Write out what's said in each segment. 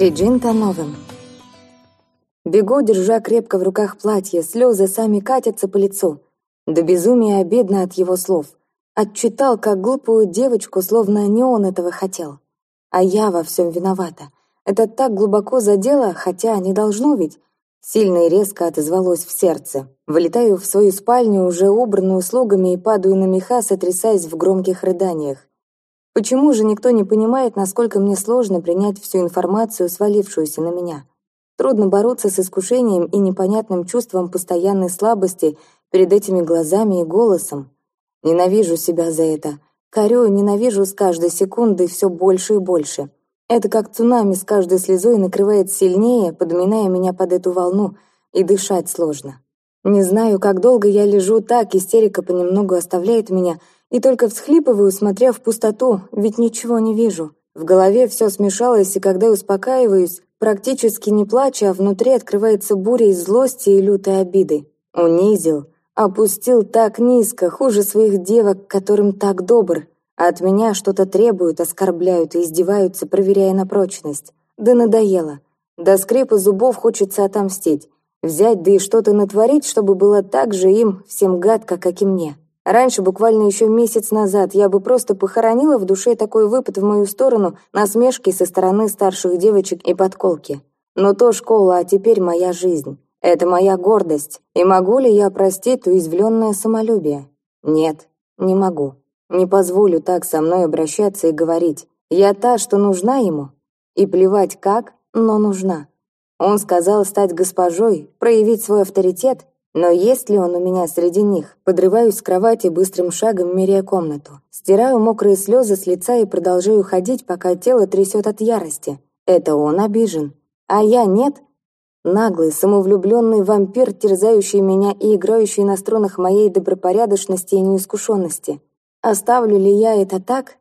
Триджинта новым. Бегу, держа крепко в руках платье, слезы сами катятся по лицу. До безумия обидно от его слов. Отчитал, как глупую девочку, словно не он этого хотел. А я во всем виновата. Это так глубоко задело, хотя не должно ведь. Сильно и резко отозвалось в сердце. Вылетаю в свою спальню, уже убранную слугами, и падаю на меха, сотрясаясь в громких рыданиях. Почему же никто не понимает, насколько мне сложно принять всю информацию, свалившуюся на меня? Трудно бороться с искушением и непонятным чувством постоянной слабости перед этими глазами и голосом. Ненавижу себя за это. Корю ненавижу с каждой секундой все больше и больше. Это как цунами с каждой слезой накрывает сильнее, подминая меня под эту волну, и дышать сложно. Не знаю, как долго я лежу так, истерика понемногу оставляет меня, и только всхлипываю, смотря в пустоту, ведь ничего не вижу. В голове все смешалось, и когда успокаиваюсь, практически не плача, а внутри открывается буря из злости и лютой обиды. Унизил, опустил так низко, хуже своих девок, которым так добр. А от меня что-то требуют, оскорбляют и издеваются, проверяя на прочность. Да надоело. До скрипа зубов хочется отомстить. Взять, да и что-то натворить, чтобы было так же им всем гадко, как и мне. Раньше, буквально еще месяц назад, я бы просто похоронила в душе такой выпад в мою сторону, насмешки со стороны старших девочек и подколки. Но то школа, а теперь моя жизнь. Это моя гордость. И могу ли я простить уязвленное самолюбие? Нет, не могу. Не позволю так со мной обращаться и говорить. Я та, что нужна ему. И плевать как, но нужна. Он сказал стать госпожой, проявить свой авторитет, но есть ли он у меня среди них? Подрываюсь с кровати быстрым шагом, меряя комнату. Стираю мокрые слезы с лица и продолжаю ходить, пока тело трясет от ярости. Это он обижен. А я нет? Наглый, самовлюбленный вампир, терзающий меня и играющий на струнах моей добропорядочности и неискушенности. Оставлю ли я это так?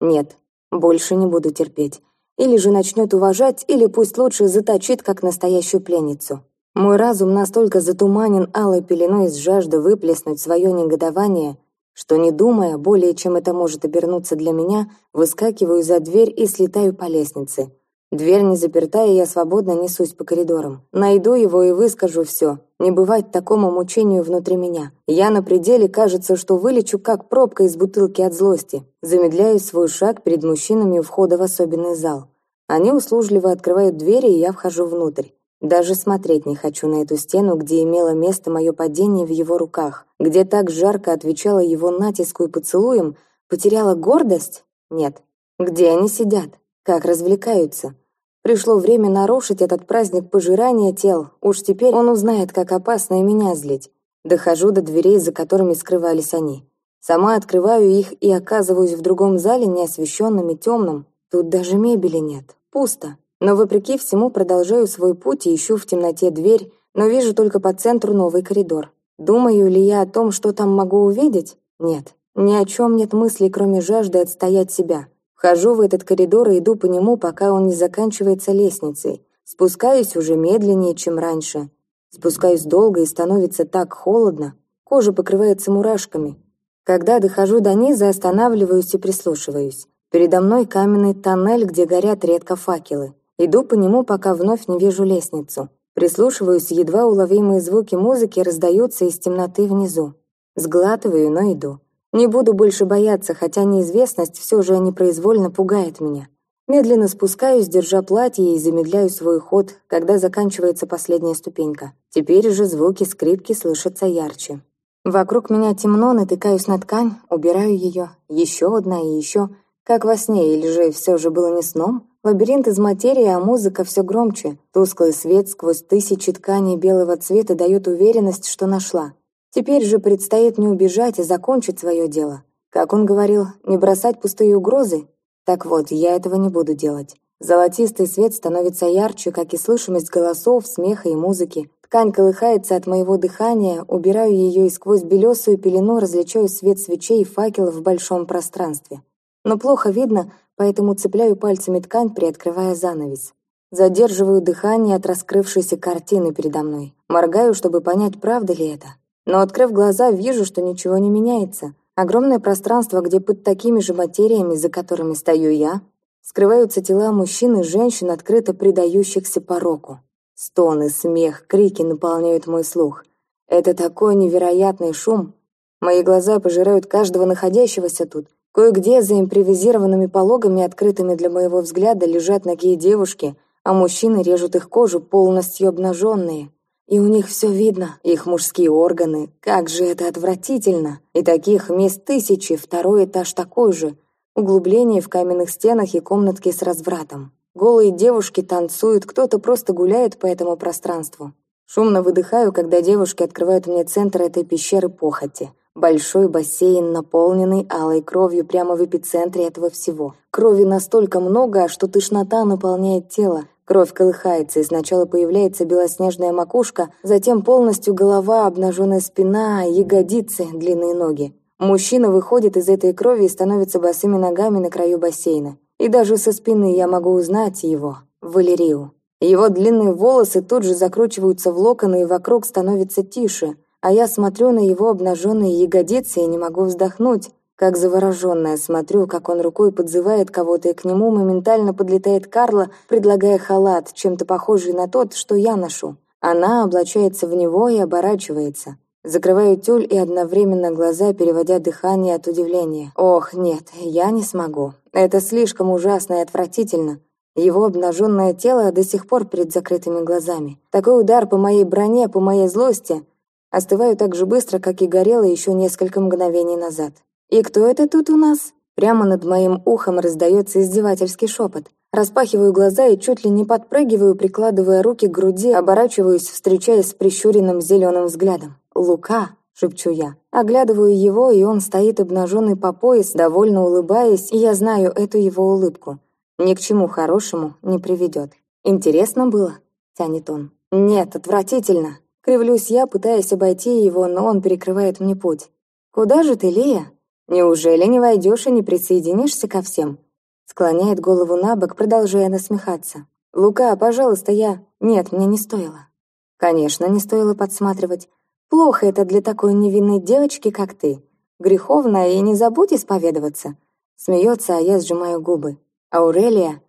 Нет, больше не буду терпеть. Или же начнет уважать, или пусть лучше заточит, как настоящую пленницу. Мой разум настолько затуманен алой пеленой из жажды выплеснуть свое негодование, что, не думая, более чем это может обернуться для меня, выскакиваю за дверь и слетаю по лестнице. Дверь не заперта, и я свободно несусь по коридорам. Найду его и выскажу все. Не бывать такому мучению внутри меня. Я на пределе, кажется, что вылечу, как пробка из бутылки от злости. Замедляю свой шаг перед мужчинами у входа в особенный зал. Они услужливо открывают двери, и я вхожу внутрь. Даже смотреть не хочу на эту стену, где имело место мое падение в его руках, где так жарко отвечала его натиску и поцелуем, потеряла гордость? Нет. Где они сидят? Как развлекаются? Пришло время нарушить этот праздник пожирания тел. Уж теперь он узнает, как опасно и меня злить. Дохожу до дверей, за которыми скрывались они. Сама открываю их и оказываюсь в другом зале, неосвещенном и темном. Тут даже мебели нет. Пусто. Но вопреки всему продолжаю свой путь и ищу в темноте дверь, но вижу только по центру новый коридор. Думаю ли я о том, что там могу увидеть? Нет. Ни о чем нет мыслей, кроме жажды отстоять себя. Вхожу в этот коридор и иду по нему, пока он не заканчивается лестницей. Спускаюсь уже медленнее, чем раньше. Спускаюсь долго и становится так холодно. Кожа покрывается мурашками. Когда дохожу до низа, останавливаюсь и прислушиваюсь. Передо мной каменный тоннель, где горят редко факелы. Иду по нему, пока вновь не вижу лестницу. Прислушиваюсь, едва уловимые звуки музыки раздаются из темноты внизу. Сглатываю, но иду. Не буду больше бояться, хотя неизвестность все же непроизвольно пугает меня. Медленно спускаюсь, держа платье, и замедляю свой ход, когда заканчивается последняя ступенька. Теперь же звуки скрипки слышатся ярче. Вокруг меня темно, натыкаюсь на ткань, убираю ее. Еще одна и еще. Как во сне, или же все же было не сном? Лабиринт из материи, а музыка все громче. Тусклый свет сквозь тысячи тканей белого цвета дает уверенность, что нашла. Теперь же предстоит не убежать и закончить свое дело. Как он говорил, не бросать пустые угрозы? Так вот, я этого не буду делать. Золотистый свет становится ярче, как и слышимость голосов, смеха и музыки. Ткань колыхается от моего дыхания, убираю ее и сквозь белесую пелену различаю свет свечей и факелов в большом пространстве. Но плохо видно, поэтому цепляю пальцами ткань, приоткрывая занавес. Задерживаю дыхание от раскрывшейся картины передо мной. Моргаю, чтобы понять, правда ли это. Но, открыв глаза, вижу, что ничего не меняется. Огромное пространство, где под такими же материями, за которыми стою я, Скрываются тела мужчин и женщин, открыто предающихся пороку. Стоны, смех, крики наполняют мой слух. Это такой невероятный шум. Мои глаза пожирают каждого находящегося тут. Кое-где за импровизированными пологами, открытыми для моего взгляда, лежат ноги девушки, а мужчины режут их кожу, полностью обнаженные. И у них все видно, их мужские органы. Как же это отвратительно! И таких мест тысячи, второй этаж такой же. Углубление в каменных стенах и комнатки с развратом. Голые девушки танцуют, кто-то просто гуляет по этому пространству. Шумно выдыхаю, когда девушки открывают мне центр этой пещеры похоти. Большой бассейн, наполненный алой кровью прямо в эпицентре этого всего. Крови настолько много, что тошнота наполняет тело. Кровь колыхается, и сначала появляется белоснежная макушка, затем полностью голова, обнаженная спина, ягодицы, длинные ноги. Мужчина выходит из этой крови и становится босыми ногами на краю бассейна. И даже со спины я могу узнать его, Валерию. Его длинные волосы тут же закручиваются в локоны, и вокруг становится тише, а я смотрю на его обнаженные ягодицы и не могу вздохнуть. Как завороженная смотрю, как он рукой подзывает кого-то, и к нему моментально подлетает Карла, предлагая халат, чем-то похожий на тот, что я ношу. Она облачается в него и оборачивается. Закрываю тюль и одновременно глаза, переводя дыхание от удивления. Ох, нет, я не смогу. Это слишком ужасно и отвратительно. Его обнаженное тело до сих пор перед закрытыми глазами. Такой удар по моей броне, по моей злости. Остываю так же быстро, как и горела еще несколько мгновений назад. «И кто это тут у нас?» Прямо над моим ухом раздается издевательский шепот. Распахиваю глаза и чуть ли не подпрыгиваю, прикладывая руки к груди, оборачиваюсь, встречаясь с прищуренным зеленым взглядом. «Лука!» — шепчу я. Оглядываю его, и он стоит обнаженный по пояс, довольно улыбаясь, и я знаю эту его улыбку. Ни к чему хорошему не приведет. «Интересно было?» — тянет он. «Нет, отвратительно!» Кривлюсь я, пытаясь обойти его, но он перекрывает мне путь. «Куда же ты, Лия?» «Неужели не войдешь и не присоединишься ко всем?» Склоняет голову на бок, продолжая насмехаться. «Лука, пожалуйста, я...» «Нет, мне не стоило». «Конечно, не стоило подсматривать. Плохо это для такой невинной девочки, как ты. Греховно, и не забудь исповедоваться». Смеется, а я сжимаю губы. «Аурелия?»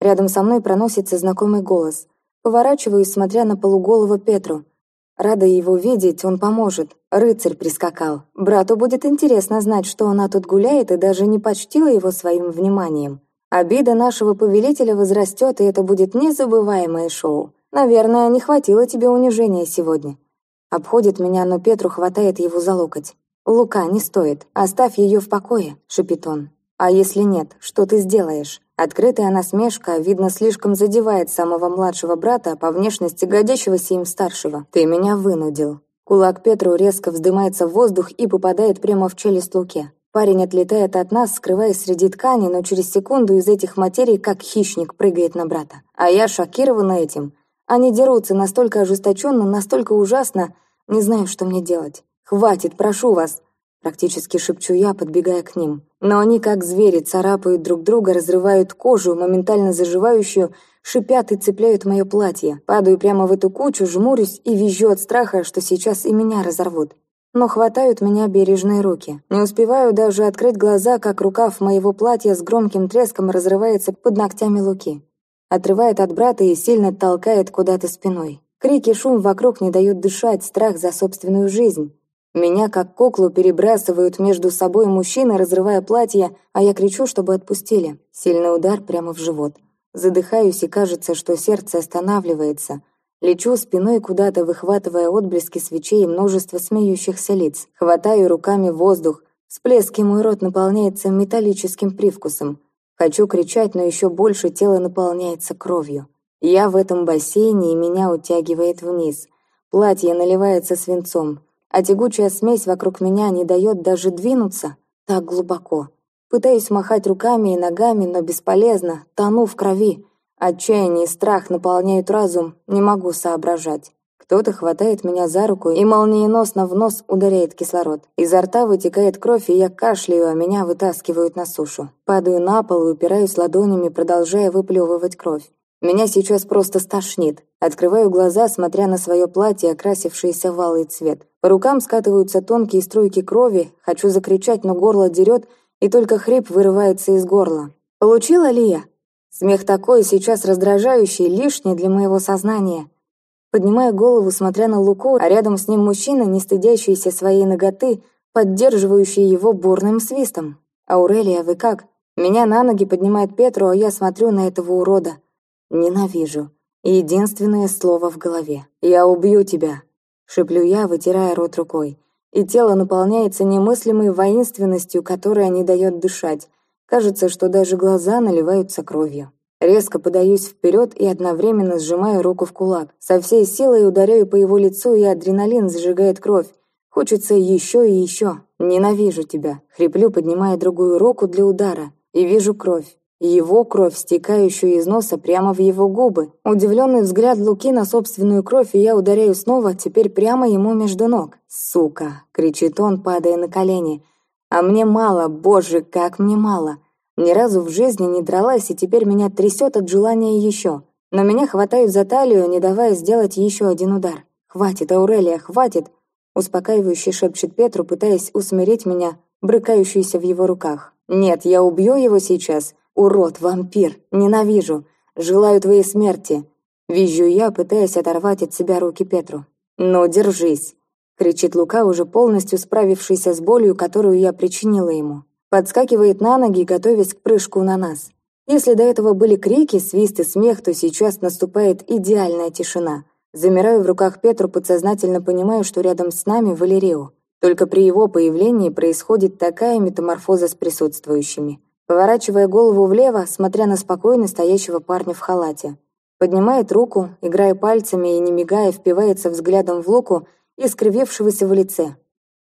Рядом со мной проносится знакомый голос. Поворачиваюсь, смотря на полуголого Петру. Рада его видеть, он поможет. Рыцарь прискакал. Брату будет интересно знать, что она тут гуляет, и даже не почтила его своим вниманием. Обида нашего повелителя возрастет, и это будет незабываемое шоу. Наверное, не хватило тебе унижения сегодня. Обходит меня, но Петру хватает его за локоть. «Лука, не стоит. Оставь ее в покое», — шепит он. «А если нет, что ты сделаешь?» Открытая насмешка, видно, слишком задевает самого младшего брата по внешности годящегося им старшего. «Ты меня вынудил». Кулак Петру резко вздымается в воздух и попадает прямо в челюсть Луке. Парень отлетает от нас, скрываясь среди ткани, но через секунду из этих материй, как хищник, прыгает на брата. А я шокирована этим. Они дерутся настолько ожесточенно, настолько ужасно. Не знаю, что мне делать. «Хватит, прошу вас!» Практически шепчу я, подбегая к ним. Но они, как звери, царапают друг друга, разрывают кожу, моментально заживающую, шипят и цепляют мое платье. Падаю прямо в эту кучу, жмурюсь и визжу от страха, что сейчас и меня разорвут. Но хватают меня бережные руки. Не успеваю даже открыть глаза, как рукав моего платья с громким треском разрывается под ногтями Луки. Отрывает от брата и сильно толкает куда-то спиной. Крики, шум вокруг не дают дышать, страх за собственную жизнь. Меня, как куклу, перебрасывают между собой мужчины, разрывая платье, а я кричу, чтобы отпустили. Сильный удар прямо в живот. Задыхаюсь, и кажется, что сердце останавливается. Лечу спиной куда-то, выхватывая отблески свечей и множество смеющихся лиц. Хватаю руками воздух. Всплески мой рот наполняется металлическим привкусом. Хочу кричать, но еще больше тело наполняется кровью. Я в этом бассейне, и меня утягивает вниз. Платье наливается свинцом а тягучая смесь вокруг меня не дает даже двинуться так глубоко. Пытаюсь махать руками и ногами, но бесполезно, тону в крови. Отчаяние и страх наполняют разум, не могу соображать. Кто-то хватает меня за руку и молниеносно в нос ударяет кислород. Изо рта вытекает кровь, и я кашляю, а меня вытаскивают на сушу. Падаю на пол и упираюсь ладонями, продолжая выплевывать кровь. Меня сейчас просто стошнит. Открываю глаза, смотря на свое платье, окрасившееся в алый цвет. По рукам скатываются тонкие струйки крови. Хочу закричать, но горло дерет, и только хрип вырывается из горла. «Получила ли я?» Смех такой, сейчас раздражающий, лишний для моего сознания. Поднимая голову, смотря на Луку, а рядом с ним мужчина, не стыдящийся своей ноготы, поддерживающий его бурным свистом. «Аурелия, вы как?» Меня на ноги поднимает Петру, а я смотрю на этого урода. Ненавижу. Единственное слово в голове. «Я убью тебя!» Шеплю я, вытирая рот рукой. И тело наполняется немыслимой воинственностью, которая не дает дышать. Кажется, что даже глаза наливаются кровью. Резко подаюсь вперед и одновременно сжимаю руку в кулак. Со всей силой ударяю по его лицу, и адреналин зажигает кровь. Хочется еще и еще. Ненавижу тебя. Хриплю, поднимая другую руку для удара. И вижу кровь. Его кровь, стекающую из носа прямо в его губы. Удивленный взгляд Луки на собственную кровь, и я ударяю снова, теперь прямо ему между ног. «Сука!» — кричит он, падая на колени. А мне мало, боже, как мне мало. Ни разу в жизни не дралась, и теперь меня трясет от желания еще. Но меня хватают за талию, не давая сделать еще один удар. «Хватит, Аурелия, хватит!» Успокаивающе шепчет Петру, пытаясь усмирить меня, брыкающуюся в его руках. «Нет, я убью его сейчас. Урод, вампир, ненавижу. Желаю твоей смерти». Визжу я, пытаясь оторвать от себя руки Петру. «Ну, держись!» — кричит Лука, уже полностью справившийся с болью, которую я причинила ему. Подскакивает на ноги, готовясь к прыжку на нас. Если до этого были крики, свист и смех, то сейчас наступает идеальная тишина. Замираю в руках Петру, подсознательно понимаю, что рядом с нами Валерио. Только при его появлении происходит такая метаморфоза с присутствующими. Поворачивая голову влево, смотря на спокойно стоящего парня в халате. Поднимает руку, играя пальцами и не мигая, впивается взглядом в Луку, искривившегося в лице.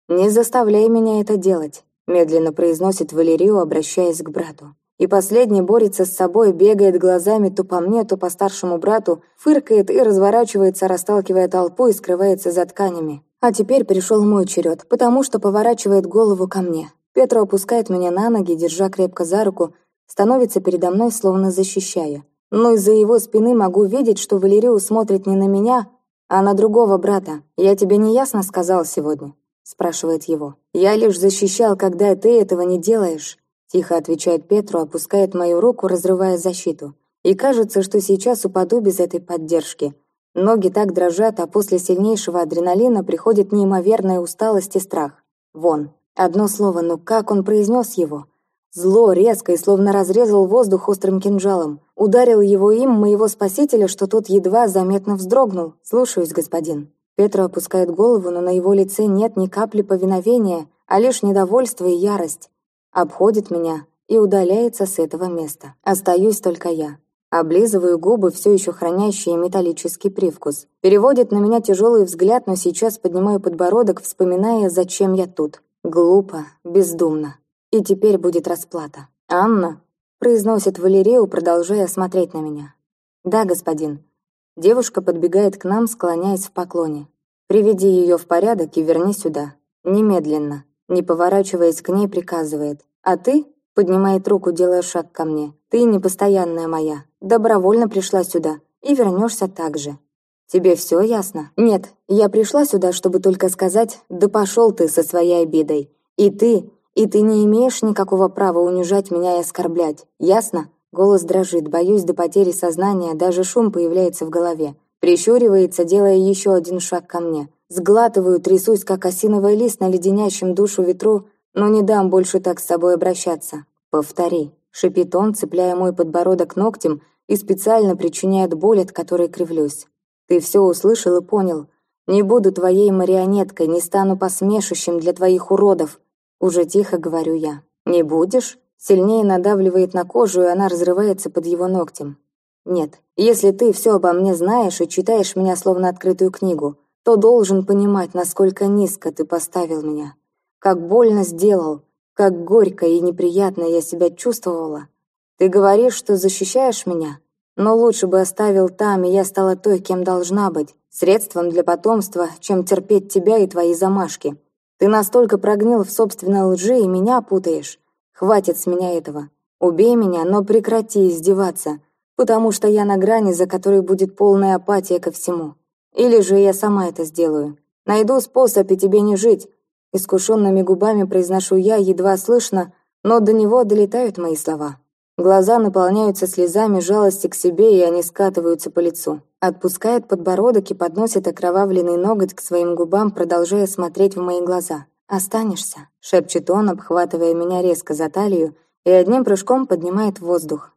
«Не заставляй меня это делать», — медленно произносит Валерию, обращаясь к брату. И последний борется с собой, бегает глазами то по мне, то по старшему брату, фыркает и разворачивается, расталкивая толпу и скрывается за тканями. А теперь пришел мой черед, потому что поворачивает голову ко мне. Петра опускает меня на ноги, держа крепко за руку, становится передо мной, словно защищая. Но из-за его спины могу видеть, что Валерию смотрит не на меня, а на другого брата. «Я тебе не ясно сказал сегодня?» — спрашивает его. «Я лишь защищал, когда ты этого не делаешь», — тихо отвечает Петру, опускает мою руку, разрывая защиту. И кажется, что сейчас упаду без этой поддержки. Ноги так дрожат, а после сильнейшего адреналина приходит неимоверная усталость и страх. Вон. Одно слово, но как он произнес его? Зло резко и словно разрезал воздух острым кинжалом. Ударил его им, моего спасителя, что тот едва заметно вздрогнул. «Слушаюсь, господин». Петро опускает голову, но на его лице нет ни капли повиновения, а лишь недовольство и ярость. Обходит меня и удаляется с этого места. Остаюсь только я. Облизываю губы, все еще хранящие металлический привкус. Переводит на меня тяжелый взгляд, но сейчас поднимаю подбородок, вспоминая, зачем я тут. Глупо, бездумно. И теперь будет расплата. «Анна?» – произносит Валерию, продолжая смотреть на меня. «Да, господин». Девушка подбегает к нам, склоняясь в поклоне. «Приведи ее в порядок и верни сюда. Немедленно». Не поворачиваясь к ней, приказывает. «А ты?» – поднимает руку, делая шаг ко мне. «Ты непостоянная моя. Добровольно пришла сюда. И вернешься так же. Тебе все ясно? Нет, я пришла сюда, чтобы только сказать, да пошел ты со своей обидой. И ты и ты не имеешь никакого права унижать меня и оскорблять. Ясно?» Голос дрожит, боюсь до потери сознания, даже шум появляется в голове. Прищуривается, делая еще один шаг ко мне. Сглатываю, трясусь, как осиновый лист на леденящем душу ветру, но не дам больше так с собой обращаться. «Повтори», — шипит он, цепляя мой подбородок ногтем и специально причиняет боль, от которой кривлюсь. «Ты все услышал и понял. Не буду твоей марионеткой, не стану посмешищем для твоих уродов. Уже тихо говорю я. «Не будешь?» Сильнее надавливает на кожу, и она разрывается под его ногтем. «Нет, если ты все обо мне знаешь и читаешь меня словно открытую книгу, то должен понимать, насколько низко ты поставил меня. Как больно сделал, как горько и неприятно я себя чувствовала. Ты говоришь, что защищаешь меня, но лучше бы оставил там, и я стала той, кем должна быть, средством для потомства, чем терпеть тебя и твои замашки. Ты настолько прогнил в собственной лжи и меня путаешь. Хватит с меня этого. Убей меня, но прекрати издеваться, потому что я на грани, за которой будет полная апатия ко всему. Или же я сама это сделаю. Найду способ и тебе не жить. Искушенными губами произношу я, едва слышно, но до него долетают мои слова. Глаза наполняются слезами жалости к себе, и они скатываются по лицу. Отпускает подбородок и подносит окровавленный ноготь к своим губам, продолжая смотреть в мои глаза. «Останешься?» — шепчет он, обхватывая меня резко за талию, и одним прыжком поднимает воздух.